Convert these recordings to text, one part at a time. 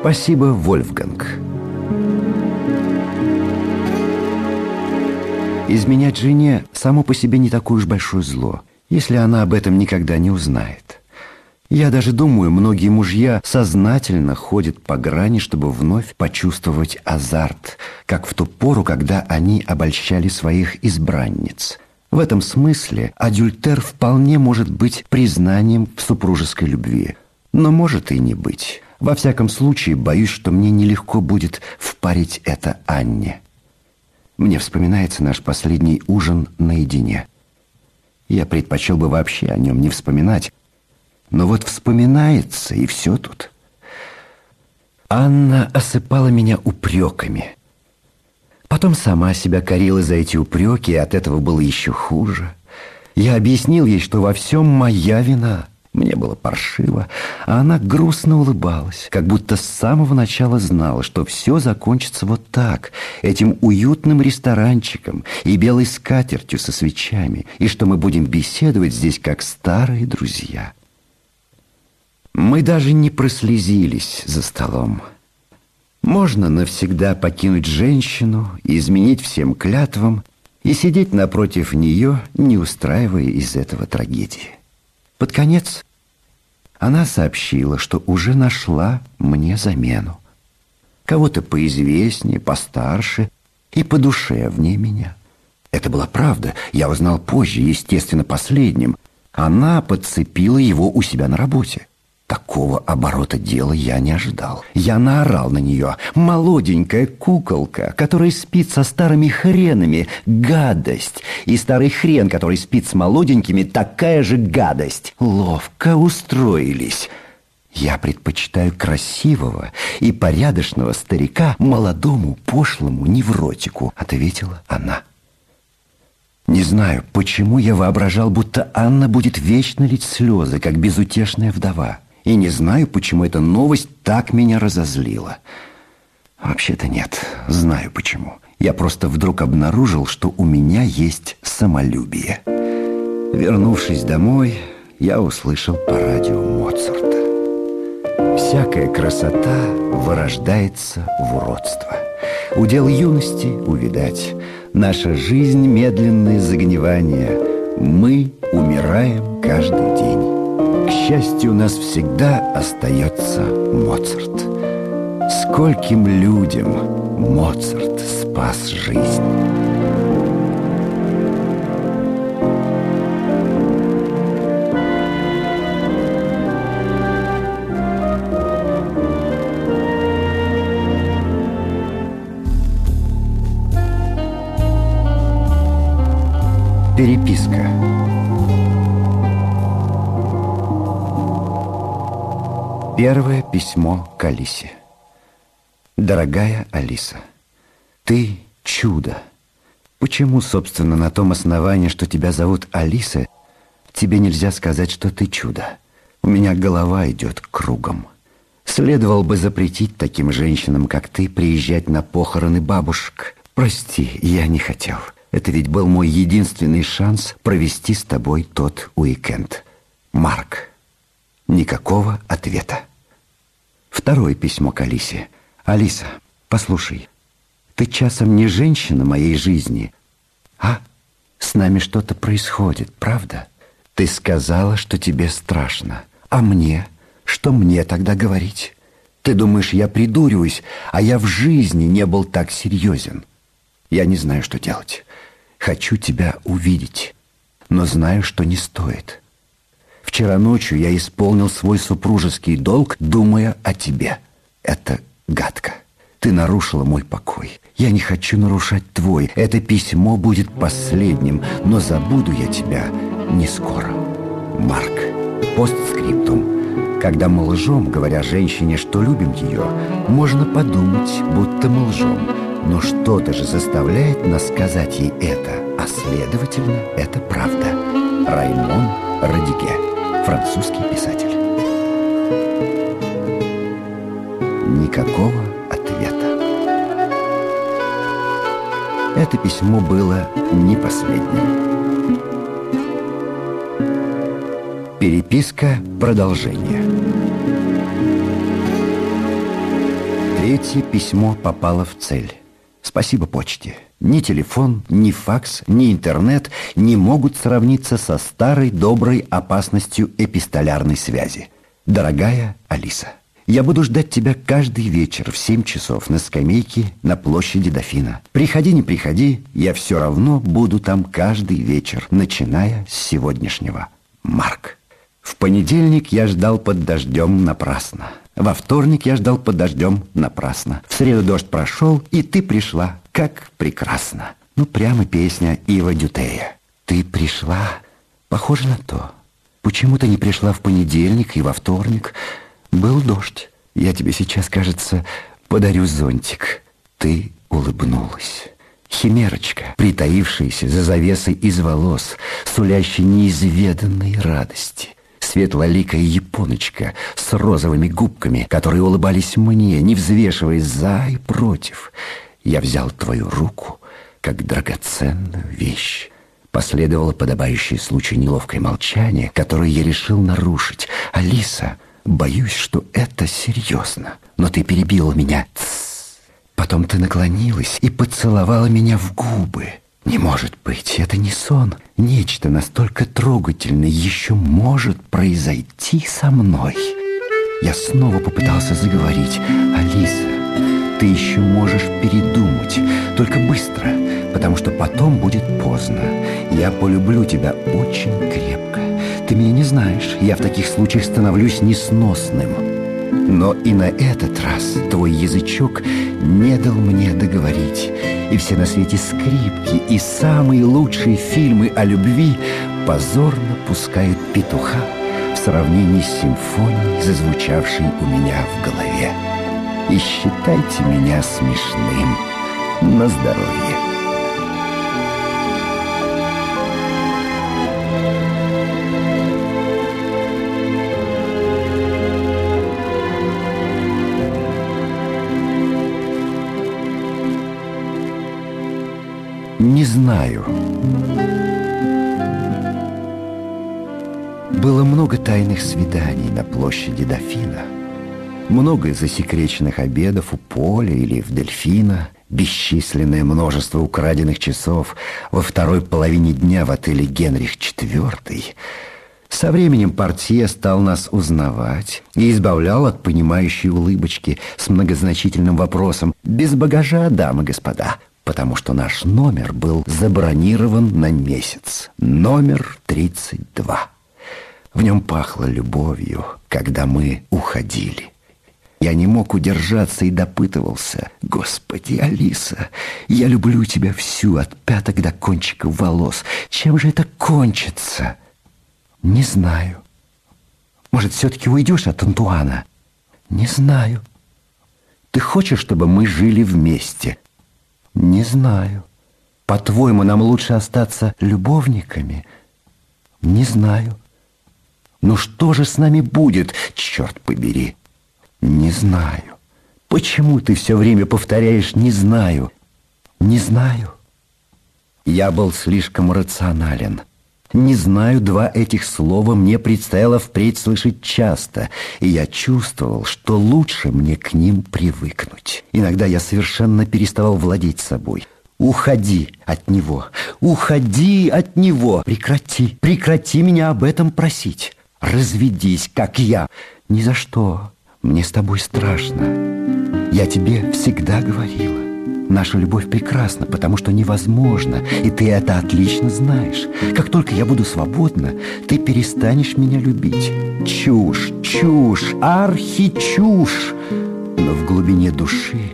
Спасибо, Вольфганг. Изменять жене само по себе не такое уж большое зло, если она об этом никогда не узнает. Я даже думаю, многие мужья сознательно ходят по грани, чтобы вновь почувствовать азарт, как в ту пору, когда они обольщали своих избранниц. В этом смысле адюльтер вполне может быть признанием в супружеской любви, но может и не быть. Во всяком случае, боюсь, что мне нелегко будет впарить это Анне. Мне вспоминается наш последний ужин наедине. Я предпочел бы вообще о нем не вспоминать, но вот вспоминается, и все тут. Анна осыпала меня упреками. Потом сама себя корила за эти упреки, и от этого было еще хуже. Я объяснил ей, что во всем моя вина. Мне было паршиво, а она грустно улыбалась, как будто с самого начала знала, что все закончится вот так, этим уютным ресторанчиком и белой скатертью со свечами, и что мы будем беседовать здесь как старые друзья. Мы даже не прослезились за столом. Можно навсегда покинуть женщину, изменить всем клятвам и сидеть напротив нее, не устраивая из этого трагедии. Под конец она сообщила, что уже нашла мне замену. Кого-то поизвестнее, постарше и подушевнее меня. Это была правда, я узнал позже, естественно, последним. Она подцепила его у себя на работе. Такого оборота дела я не ожидал. Я наорал на нее. Молоденькая куколка, которая спит со старыми хренами. Гадость. И старый хрен, который спит с молоденькими, такая же гадость. Ловко устроились. Я предпочитаю красивого и порядочного старика молодому пошлому невротику, ответила она. Не знаю, почему я воображал, будто Анна будет вечно лить слезы, как безутешная вдова. И не знаю, почему эта новость так меня разозлила. Вообще-то нет, знаю почему. Я просто вдруг обнаружил, что у меня есть самолюбие. Вернувшись домой, я услышал по радио Моцарта. Всякая красота вырождается в уродство. Удел юности увидать. Наша жизнь — медленное загнивание. Мы умираем каждый день. Счастью, у нас всегда остается Моцарт. Скольким людям Моцарт спас жизнь. Переписка. Первое письмо к Алисе. Дорогая Алиса, ты чудо. Почему, собственно, на том основании, что тебя зовут Алиса, тебе нельзя сказать, что ты чудо? У меня голова идет кругом. Следовало бы запретить таким женщинам, как ты, приезжать на похороны бабушек. Прости, я не хотел. Это ведь был мой единственный шанс провести с тобой тот уикенд. Марк. Никакого ответа. Второе письмо к Алисе. «Алиса, послушай, ты часом не женщина моей жизни, а с нами что-то происходит, правда? Ты сказала, что тебе страшно. А мне? Что мне тогда говорить? Ты думаешь, я придуриваюсь, а я в жизни не был так серьезен. Я не знаю, что делать. Хочу тебя увидеть, но знаю, что не стоит. Вчера ночью я исполнил свой супружеский долг, думая о тебе. Это гадко. Ты нарушила мой покой. Я не хочу нарушать твой. Это письмо будет последним, но забуду я тебя не скоро. Марк. Постскриптум. Когда мы лжем, говоря женщине, что любим ее, можно подумать, будто мы лжем. Но что-то же заставляет нас сказать ей это, а следовательно, это правда. Раймон Радиге французский писатель. Никакого ответа. Это письмо было не последним. Переписка продолжение. Третье письмо попало в цель. Спасибо почте. Ни телефон, ни факс, ни интернет не могут сравниться со старой доброй опасностью эпистолярной связи. Дорогая Алиса, я буду ждать тебя каждый вечер в 7 часов на скамейке на площади Дофина. Приходи, не приходи, я все равно буду там каждый вечер, начиная с сегодняшнего. Марк. В понедельник я ждал под дождем напрасно. Во вторник я ждал под дождем напрасно. В среду дождь прошел, и ты пришла. Как прекрасно. Ну, прямо песня Ива Дютея. Ты пришла. Похоже на то. Почему ты не пришла в понедельник и во вторник? Был дождь. Я тебе сейчас, кажется, подарю зонтик. Ты улыбнулась. Химерочка, притаившаяся за завесой из волос, сулящей неизведанной радости светлоликая японочка с розовыми губками, которые улыбались мне, не взвешиваясь за и против. Я взял твою руку, как драгоценную вещь. Последовало подобающее случаю неловкое молчание, которое я решил нарушить. «Алиса, боюсь, что это серьезно, но ты перебила меня. Потом ты наклонилась и поцеловала меня в губы. Не может быть, это не сон. Нечто настолько трогательное еще может произойти со мной. Я снова попытался заговорить. Алиса, ты еще можешь передумать, только быстро, потому что потом будет поздно. Я полюблю тебя очень крепко. Ты меня не знаешь, я в таких случаях становлюсь несносным. Но и на этот раз твой язычок не дал мне договорить. И все на свете скрипки и самые лучшие фильмы о любви позорно пускают петуха в сравнении с симфонией, зазвучавшей у меня в голове. И считайте меня смешным. На здоровье. Знаю. Было много тайных свиданий на площади Дофина. Много засекреченных обедов у Поля или в Дельфина. Бесчисленное множество украденных часов во второй половине дня в отеле «Генрих IV». Со временем портье стал нас узнавать и избавлял от понимающей улыбочки с многозначительным вопросом «Без багажа, дамы и господа, потому что наш номер был забронирован на месяц. Номер 32. В нем пахло любовью, когда мы уходили. Я не мог удержаться и допытывался. «Господи, Алиса, я люблю тебя всю, от пяток до кончиков волос. Чем же это кончится?» «Не знаю. Может, все-таки уйдешь от Антуана?» «Не знаю. Ты хочешь, чтобы мы жили вместе?» Не знаю. По-твоему, нам лучше остаться любовниками? Не знаю. Но что же с нами будет, черт побери? Не знаю. Почему ты все время повторяешь «не знаю»? Не знаю. Я был слишком рационален. Не знаю, два этих слова мне предстояло впредь слышать часто, и я чувствовал, что лучше мне к ним привыкнуть. Иногда я совершенно переставал владеть собой. Уходи от него, уходи от него. Прекрати, прекрати меня об этом просить. Разведись, как я. Ни за что. Мне с тобой страшно. Я тебе всегда говорила. Наша любовь прекрасна, потому что невозможно, и ты это отлично знаешь. Как только я буду свободна, ты перестанешь меня любить. Чушь, чушь, архичушь. Но в глубине души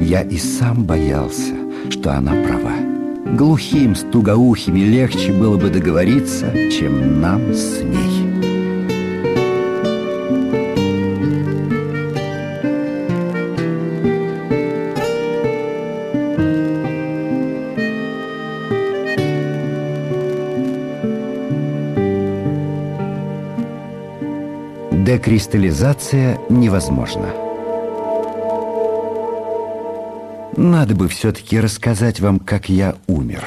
я и сам боялся, что она права. Глухим с тугоухими легче было бы договориться, чем нам с ней. Декристаллизация невозможна. Надо бы все-таки рассказать вам, как я умер.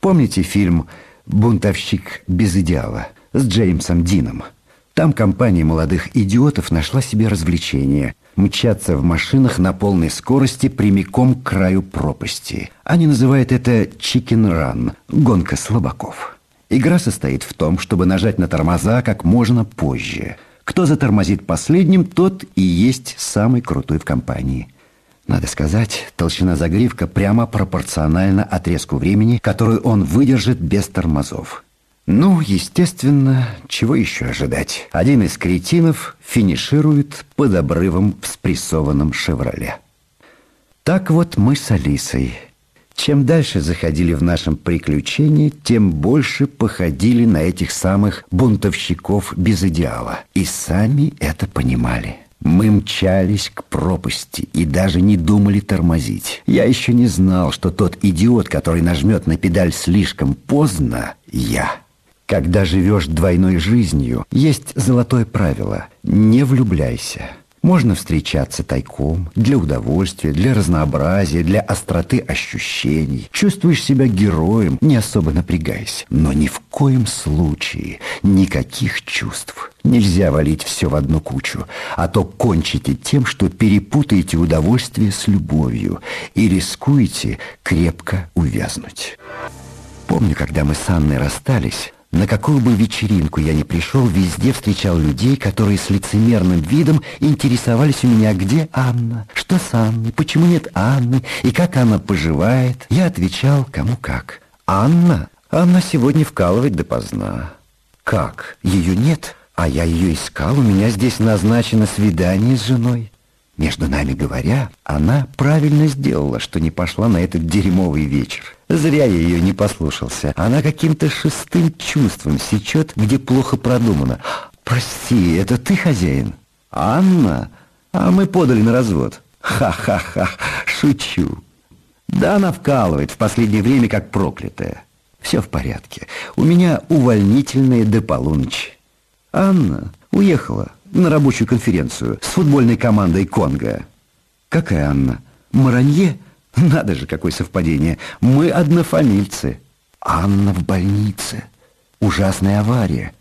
Помните фильм «Бунтовщик без идеала» с Джеймсом Дином? Там компания молодых идиотов нашла себе развлечение – мчаться в машинах на полной скорости прямиком к краю пропасти. Они называют это «chicken run» – гонка слабаков. Игра состоит в том, чтобы нажать на тормоза как можно позже. Кто затормозит последним, тот и есть самый крутой в компании. Надо сказать, толщина загривка прямо пропорциональна отрезку времени, который он выдержит без тормозов. Ну, естественно, чего еще ожидать? Один из кретинов финиширует под обрывом в спрессованном «Шевроле». Так вот мы с Алисой. Чем дальше заходили в нашем приключении, тем больше походили на этих самых бунтовщиков без идеала. И сами это понимали. Мы мчались к пропасти и даже не думали тормозить. Я еще не знал, что тот идиот, который нажмет на педаль слишком поздно, я. Когда живешь двойной жизнью, есть золотое правило – не влюбляйся. Можно встречаться тайком, для удовольствия, для разнообразия, для остроты ощущений. Чувствуешь себя героем, не особо напрягайся. Но ни в коем случае никаких чувств. Нельзя валить все в одну кучу, а то кончите тем, что перепутаете удовольствие с любовью и рискуете крепко увязнуть. Помню, когда мы с Анной расстались, на какую бы вечеринку я ни пришел, везде встречал людей, которые с лицемерным видом интересовались у меня, где Анна, что с Анной, почему нет Анны и как она поживает. Я отвечал, кому как. Анна? Анна сегодня вкалывает допоздна. Как? Ее нет? А я ее искал, у меня здесь назначено свидание с женой. Между нами говоря, она правильно сделала, что не пошла на этот дерьмовый вечер. Зря я ее не послушался. Она каким-то шестым чувством сечет, где плохо продумано. «Прости, это ты хозяин?» «Анна? А мы подали на развод». «Ха-ха-ха, шучу». Да она вкалывает в последнее время как проклятая. Все в порядке. У меня увольнительные до полуночи. Анна уехала на рабочую конференцию с футбольной командой Конго. Какая Анна? Маранье? Надо же, какое совпадение. Мы однофамильцы. Анна в больнице. Ужасная авария.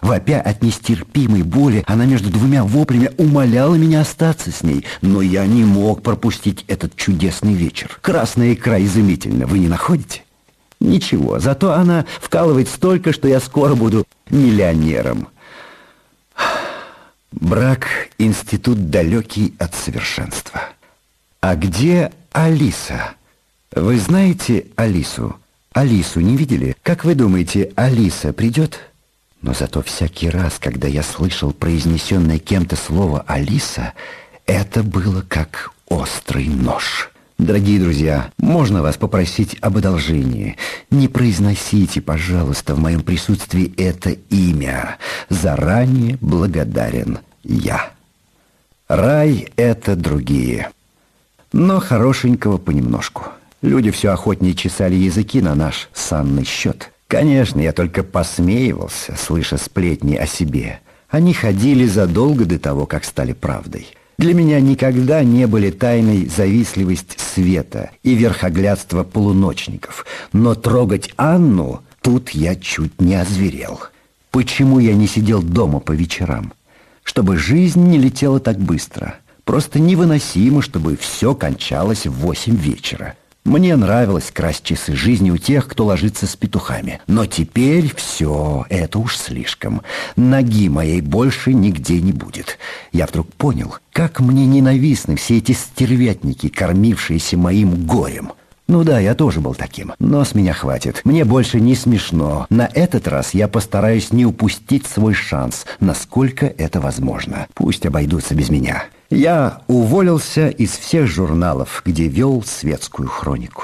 Вопя от нестерпимой боли, она между двумя воплями умоляла меня остаться с ней, но я не мог пропустить этот чудесный вечер. Красная икра изумительно, вы не находите? Ничего, зато она вкалывает столько, что я скоро буду миллионером. Брак — институт далекий от совершенства. А где Алиса? Вы знаете Алису? Алису не видели? Как вы думаете, Алиса придет? Но зато всякий раз, когда я слышал произнесенное кем-то слово «Алиса», это было как острый нож. Дорогие друзья, можно вас попросить об одолжении? Не произносите, пожалуйста, в моем присутствии это имя. Заранее благодарен я. Рай — это другие. Но хорошенького понемножку. Люди все охотнее чесали языки на наш санный счет. Конечно, я только посмеивался, слыша сплетни о себе. Они ходили задолго до того, как стали правдой. Для меня никогда не были тайной завистливость света и верхоглядство полуночников. Но трогать Анну тут я чуть не озверел. Почему я не сидел дома по вечерам? Чтобы жизнь не летела так быстро. Просто невыносимо, чтобы все кончалось в восемь вечера. Мне нравилось красть часы жизни у тех, кто ложится с петухами. Но теперь все, это уж слишком. Ноги моей больше нигде не будет. Я вдруг понял, как мне ненавистны все эти стервятники, кормившиеся моим горем. Ну да, я тоже был таким, но с меня хватит. Мне больше не смешно. На этот раз я постараюсь не упустить свой шанс, насколько это возможно. Пусть обойдутся без меня. Я уволился из всех журналов, где вел светскую хронику.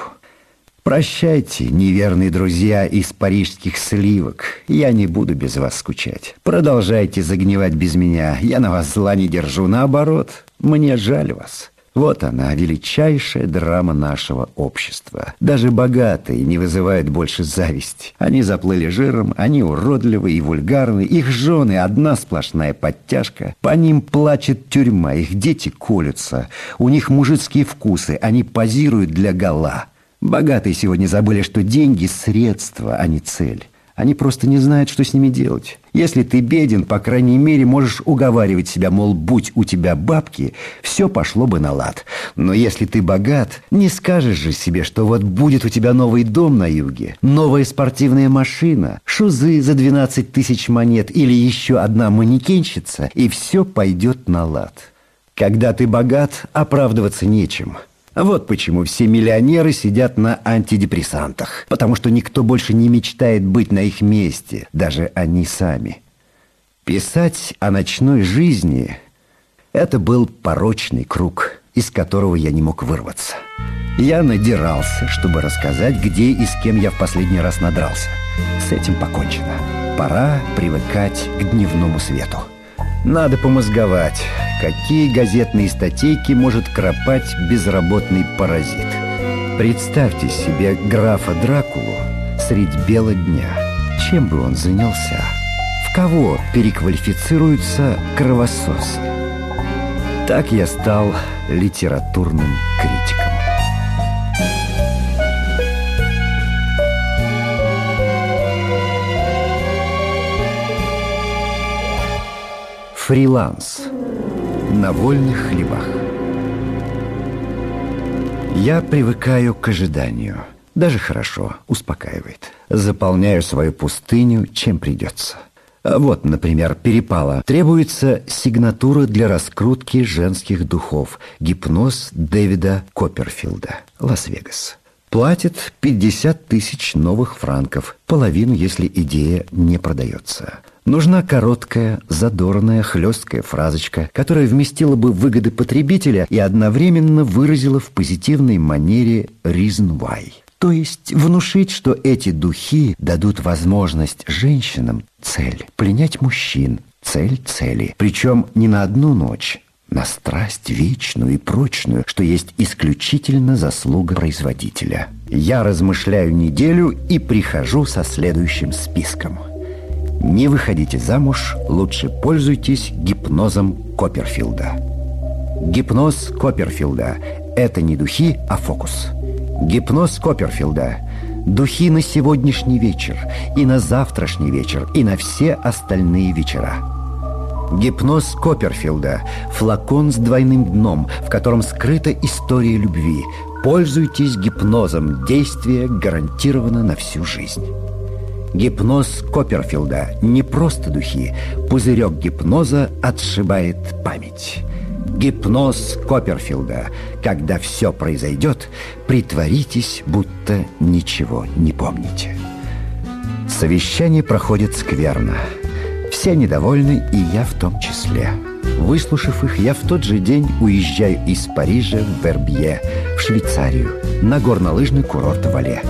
Прощайте, неверные друзья из парижских сливок. Я не буду без вас скучать. Продолжайте загнивать без меня. Я на вас зла не держу. Наоборот, мне жаль вас. Вот она, величайшая драма нашего общества. Даже богатые не вызывают больше зависти. Они заплыли жиром, они уродливы и вульгарны. Их жены одна сплошная подтяжка. По ним плачет тюрьма, их дети колются. У них мужицкие вкусы, они позируют для гола. Богатые сегодня забыли, что деньги – средства, а не цель. Они просто не знают, что с ними делать. Если ты беден, по крайней мере, можешь уговаривать себя, мол, будь у тебя бабки, все пошло бы на лад. Но если ты богат, не скажешь же себе, что вот будет у тебя новый дом на юге, новая спортивная машина, шузы за 12 тысяч монет или еще одна манекенщица, и все пойдет на лад. Когда ты богат, оправдываться нечем – вот почему все миллионеры сидят на антидепрессантах. Потому что никто больше не мечтает быть на их месте, даже они сами. Писать о ночной жизни – это был порочный круг, из которого я не мог вырваться. Я надирался, чтобы рассказать, где и с кем я в последний раз надрался. С этим покончено. Пора привыкать к дневному свету. Надо помозговать, какие газетные статейки может кропать безработный паразит. Представьте себе графа Дракулу средь бела дня. Чем бы он занялся? В кого переквалифицируются кровососы? Так я стал литературным критиком. Фриланс. На вольных хлебах. Я привыкаю к ожиданию. Даже хорошо, успокаивает. Заполняю свою пустыню, чем придется. Вот, например, перепала. Требуется сигнатура для раскрутки женских духов. Гипноз Дэвида Копперфилда. Лас-Вегас. Платит 50 тысяч новых франков. Половину, если идея не продается. Нужна короткая, задорная, хлесткая фразочка, которая вместила бы выгоды потребителя и одновременно выразила в позитивной манере «reason why». То есть внушить, что эти духи дадут возможность женщинам цель пленять мужчин, цель цели. Причем не на одну ночь, на страсть вечную и прочную, что есть исключительно заслуга производителя. Я размышляю неделю и прихожу со следующим списком – не выходите замуж, лучше пользуйтесь гипнозом Копперфилда. Гипноз Копперфилда – это не духи, а фокус. Гипноз Копперфилда – духи на сегодняшний вечер, и на завтрашний вечер, и на все остальные вечера. Гипноз Копперфилда – флакон с двойным дном, в котором скрыта история любви. Пользуйтесь гипнозом, действие гарантировано на всю жизнь. Гипноз Копперфилда не просто духи. Пузырек гипноза отшибает память. Гипноз Копперфилда. Когда все произойдет, притворитесь, будто ничего не помните. Совещание проходит скверно. Все недовольны, и я в том числе. Выслушав их, я в тот же день уезжаю из Парижа в Вербье, в Швейцарию, на горнолыжный курорт Вале.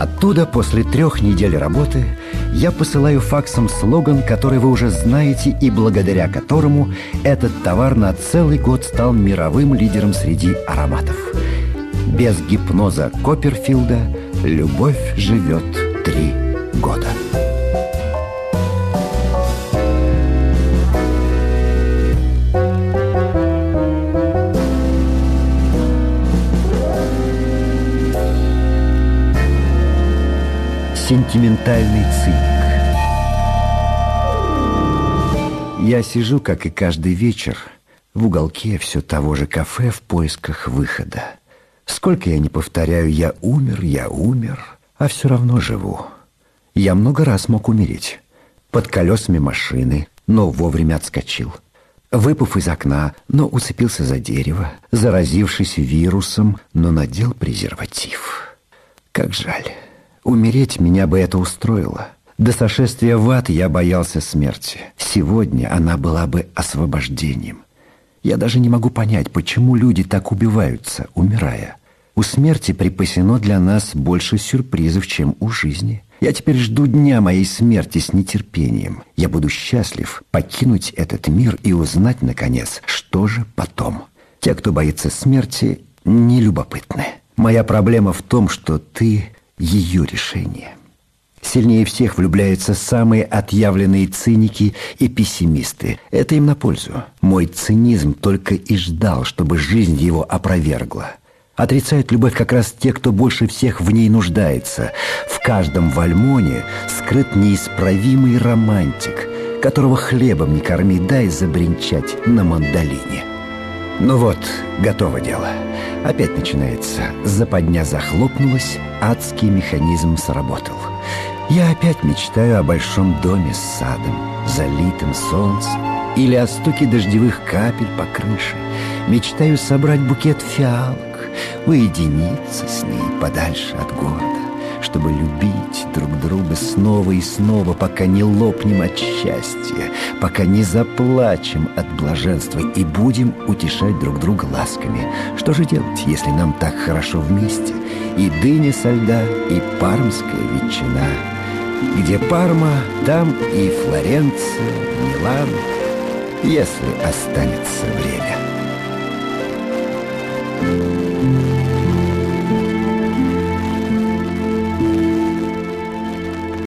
Оттуда, после трех недель работы, я посылаю факсом слоган, который вы уже знаете и благодаря которому этот товар на целый год стал мировым лидером среди ароматов. Без гипноза Копперфилда любовь живет три года. Сентиментальный циник. Я сижу, как и каждый вечер, в уголке все того же кафе в поисках выхода. Сколько я не повторяю «я умер, я умер», а все равно живу. Я много раз мог умереть. Под колесами машины, но вовремя отскочил. Выпав из окна, но уцепился за дерево, заразившись вирусом, но надел презерватив. Как жаль. Умереть меня бы это устроило. До сошествия в ад я боялся смерти. Сегодня она была бы освобождением. Я даже не могу понять, почему люди так убиваются, умирая. У смерти припасено для нас больше сюрпризов, чем у жизни. Я теперь жду дня моей смерти с нетерпением. Я буду счастлив покинуть этот мир и узнать, наконец, что же потом. Те, кто боится смерти, не любопытны. Моя проблема в том, что ты ее решение. Сильнее всех влюбляются самые отъявленные циники и пессимисты. Это им на пользу. Мой цинизм только и ждал, чтобы жизнь его опровергла. Отрицают любовь как раз те, кто больше всех в ней нуждается. В каждом вальмоне скрыт неисправимый романтик, которого хлебом не корми, дай забринчать на мандолине. Ну вот, готово дело. Опять начинается. Западня захлопнулась, адский механизм сработал. Я опять мечтаю о большом доме с садом, залитым солнцем, или о стуке дождевых капель по крыше. Мечтаю собрать букет фиалок, уединиться с ней подальше от города, чтобы любить друг друга снова и снова, пока не лопнем от счастья, пока не заплачем от блаженства и будем утешать друг друга ласками. Что же делать, если нам так хорошо вместе? И дыня со льда, и пармская ветчина. Где Парма, там и Флоренция, Милан, если останется время.